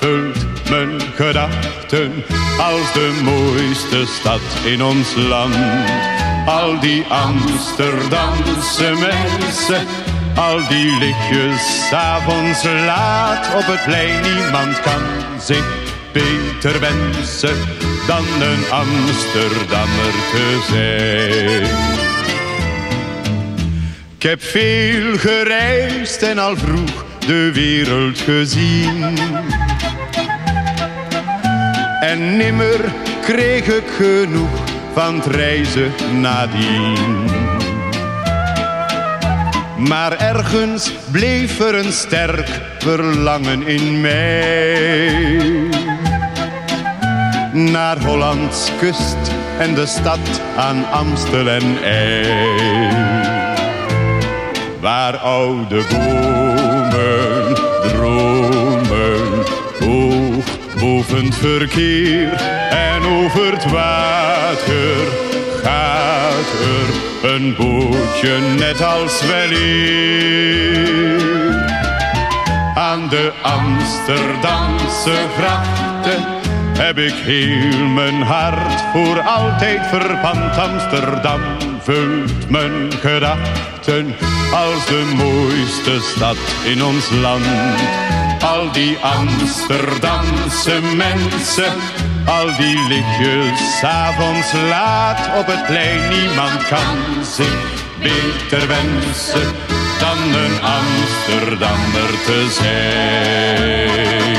vult mijn gedachten als de mooiste stad in ons land. Al die Amsterdamse mensen al die lichtjes avonds laat op het plein. Niemand kan zich beter wensen dan een Amsterdammer te zijn. Ik heb veel gereisd en al vroeg de wereld gezien. En nimmer kreeg ik genoeg van het reizen nadien. Maar ergens bleef er een sterk verlangen in mij. Naar Hollands kust en de stad aan Amstel en IJ. Waar oude bomen dromen, het verkeer en over het water gaat er een bootje net als weleer. Aan de Amsterdamse grachten heb ik heel mijn hart voor altijd verpand. Amsterdam vult mijn gedachten als de mooiste stad in ons land. Al die Amsterdamse mensen al die lichtjes avonds laat op het plein. Niemand kan zich beter wensen dan een Amsterdammer te zijn.